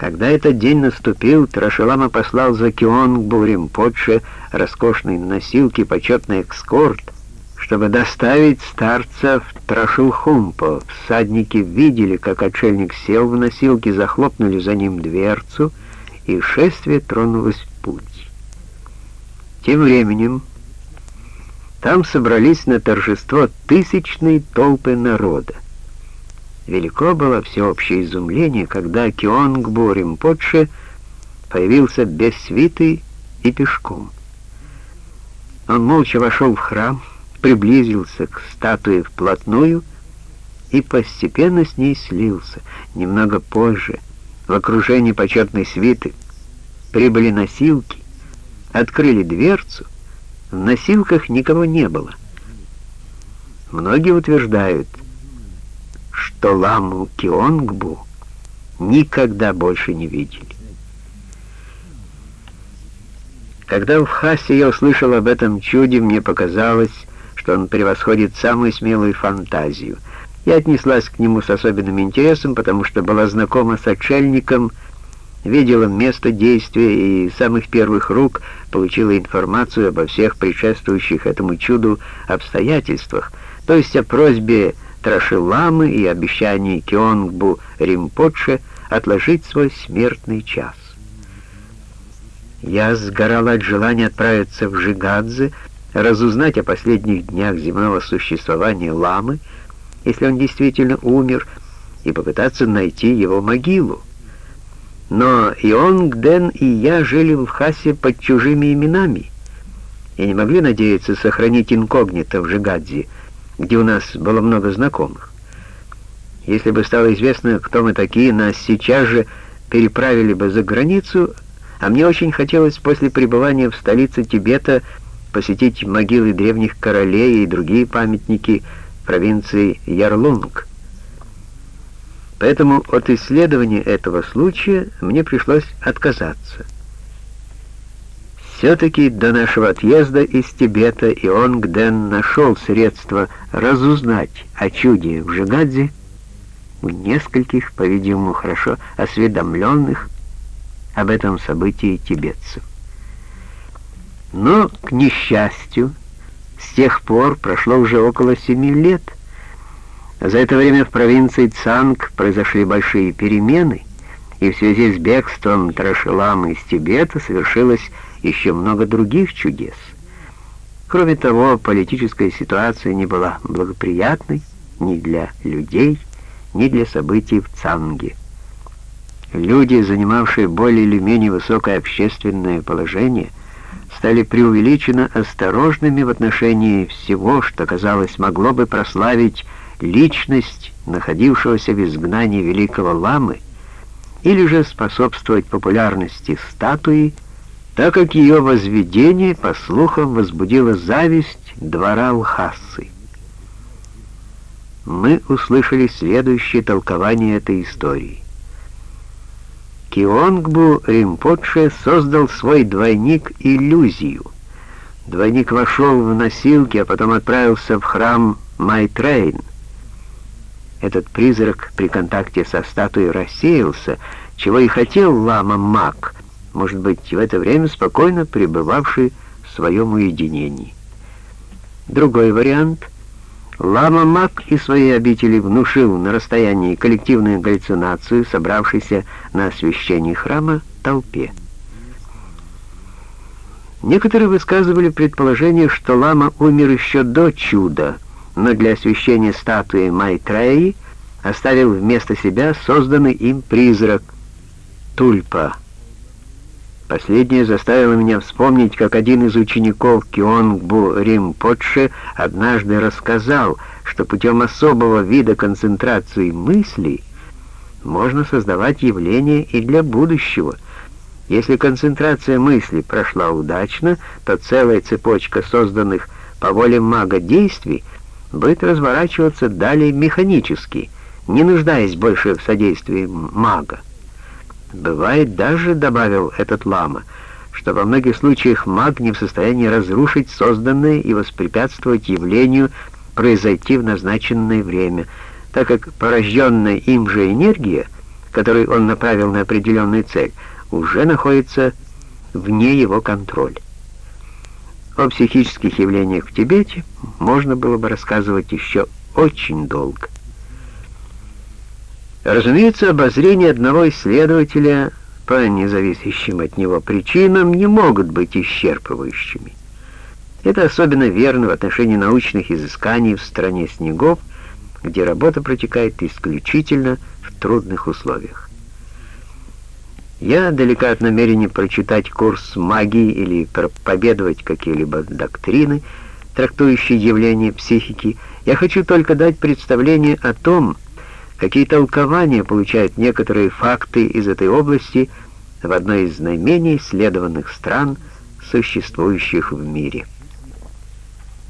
Когда этот день наступил, Трашелама послал за Кионгбу Римпоче роскошные носилки, почетный экскорт, чтобы доставить старца в Трашилхумпо. Всадники видели, как отшельник сел в носилки, захлопнули за ним дверцу, и шествие тронулось в путь. Тем временем там собрались на торжество тысячные толпы народа. Велико было всеобщее изумление, когда Кионгбу Римпотше появился без свиты и пешком. Он молча вошел в храм, приблизился к статуе вплотную и постепенно с ней слился. Немного позже, в окружении почетной свиты, прибыли носилки, открыли дверцу, в носилках никого не было. Многие утверждают, что ламу Кионгбу никогда больше не видели. Когда в Хасе я услышал об этом чуде, мне показалось, что он превосходит самую смелую фантазию. Я отнеслась к нему с особенным интересом, потому что была знакома с отшельником, видела место действия и с самых первых рук получила информацию обо всех предшествующих этому чуду обстоятельствах, то есть о просьбе Трашиламы и обещании Кионгбу Римпотше отложить свой смертный час. Я сгорал от желания отправиться в Жигадзе, разузнать о последних днях земного существования ламы, если он действительно умер, и попытаться найти его могилу. Но Ионг и я жили в Хасе под чужими именами и не могли надеяться сохранить инкогнито в Жигадзе, где у нас было много знакомых. Если бы стало известно, кто мы такие, нас сейчас же переправили бы за границу, а мне очень хотелось после пребывания в столице Тибета посетить могилы древних королей и другие памятники провинции Ярлунг. Поэтому от исследования этого случая мне пришлось отказаться. Все-таки до нашего отъезда из Тибета Ионг-Дэн нашел средства разузнать о чуде в Жигадзе у нескольких, по-видимому, хорошо осведомленных об этом событии тибетцев. Но, к несчастью, с тех пор прошло уже около семи лет. За это время в провинции Цанг произошли большие перемены, и в связи с бегством Трашеламы из Тибета совершилось еще много других чудес. Кроме того, политическая ситуация не была благоприятной ни для людей, ни для событий в Цанге. Люди, занимавшие более или менее высокое общественное положение, стали преувеличенно осторожными в отношении всего, что, казалось, могло бы прославить личность находившегося в изгнании великого ламы или же способствовать популярности статуи, так как ее возведение, по слухам, возбудило зависть двора Лхасы. Мы услышали следующее толкование этой истории. Кионгбу Римпотше создал свой двойник иллюзию. Двойник вошел в носилки, а потом отправился в храм Майтрейи. Этот призрак при контакте со статуей рассеялся, чего и хотел лама Мак — может быть, в это время спокойно пребывавший в своем уединении. Другой вариант — Лама Мак из своей обители внушил на расстоянии коллективную галлюцинацию, собравшейся на освящении храма толпе. Некоторые высказывали предположение, что Лама умер еще до чуда, но для освящения статуи Майтреи оставил вместо себя созданный им призрак Тульпа — Последнее заставило меня вспомнить, как один из учеников Кионгбу Римпотше однажды рассказал, что путем особого вида концентрации мыслей можно создавать явления и для будущего. Если концентрация мысли прошла удачно, то целая цепочка созданных по воле мага действий будет разворачиваться далее механически, не нуждаясь больше в содействии мага. Бывает даже, добавил этот лама, что во многих случаях маг не в состоянии разрушить созданное и воспрепятствовать явлению произойти в назначенное время, так как порожденная им же энергия который он направил на определенную цель, уже находится вне его контроля. О психических явлениях в Тибете можно было бы рассказывать еще очень долго. Разумеется, обозрение одного исследователя по независящим от него причинам не могут быть исчерпывающими. Это особенно верно в отношении научных изысканий в стране снегов, где работа протекает исключительно в трудных условиях. Я далека от намерения прочитать курс магии или проповедовать какие-либо доктрины, трактующие явления психики. Я хочу только дать представление о том, какие толкования получают некоторые факты из этой области в одной из наименее исследованных стран, существующих в мире.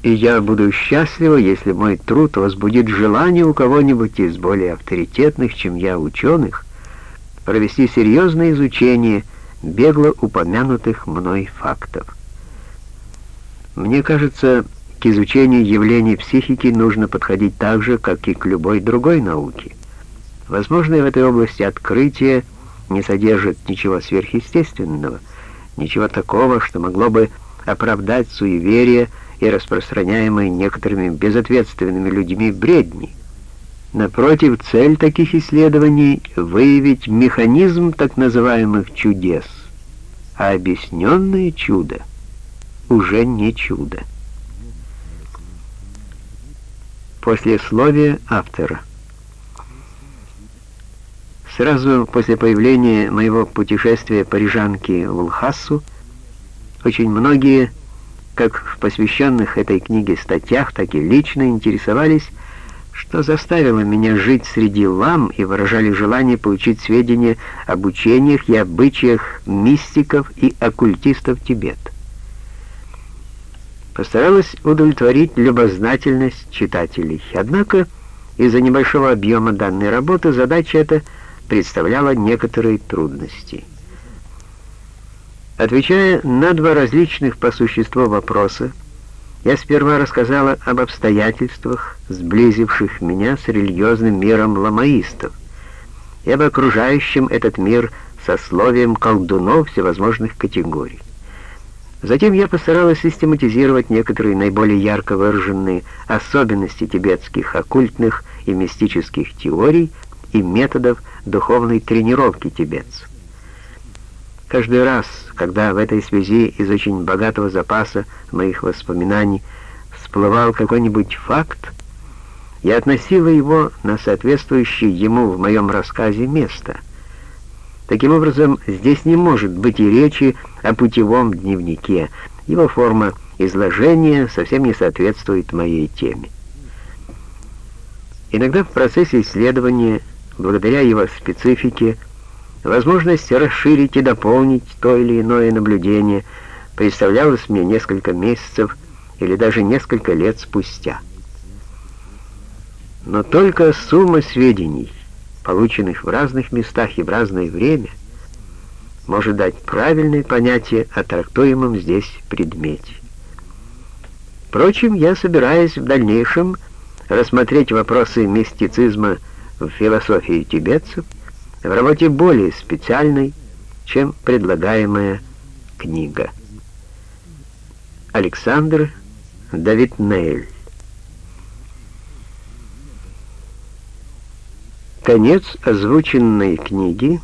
И я буду счастлива, если мой труд возбудит желание у кого-нибудь из более авторитетных, чем я, ученых, провести серьезное изучение бегло упомянутых мной фактов. Мне кажется, к изучению явлений психики нужно подходить так же, как и к любой другой науке. Возможно, в этой области открытие не содержит ничего сверхъестественного, ничего такого, что могло бы оправдать суеверие и распространяемые некоторыми безответственными людьми бредни. Напротив, цель таких исследований — выявить механизм так называемых чудес, а объясненное чудо уже не чудо. Послесловие автора Сразу после появления моего путешествия парижанки в Лхасу очень многие, как в посвященных этой книге статьях, так и лично интересовались что заставило меня жить среди лам и выражали желание получить сведения об учениях и обычаях мистиков и оккультистов Тибета. Постаралась удовлетворить любознательность читателей. Однако из-за небольшого объема данной работы задача эта представляла некоторые трудности. Отвечая на два различных по существу вопроса, я сперва рассказала об обстоятельствах, сблизивших меня с религиозным миром ламаистов, и об окружающем этот мир сословием колдунов всевозможных категорий. Затем я постаралась систематизировать некоторые наиболее ярко выраженные особенности тибетских оккультных и мистических теорий и методов духовной тренировки тибетцев. Каждый раз, когда в этой связи из очень богатого запаса моих воспоминаний всплывал какой-нибудь факт, я относила его на соответствующее ему в моем рассказе место. Таким образом, здесь не может быть и речи о путевом дневнике. Его форма изложения совсем не соответствует моей теме. Иногда в процессе исследования, благодаря его специфике, Возможность расширить и дополнить то или иное наблюдение представлялась мне несколько месяцев или даже несколько лет спустя. Но только сумма сведений, полученных в разных местах и в разное время, может дать правильное понятие о трактуемом здесь предмете. Впрочем, я собираюсь в дальнейшем рассмотреть вопросы мистицизма в философии тибетцев, в работе более специальной, чем предлагаемая книга. Александр Давид Нейль Конец озвученной книги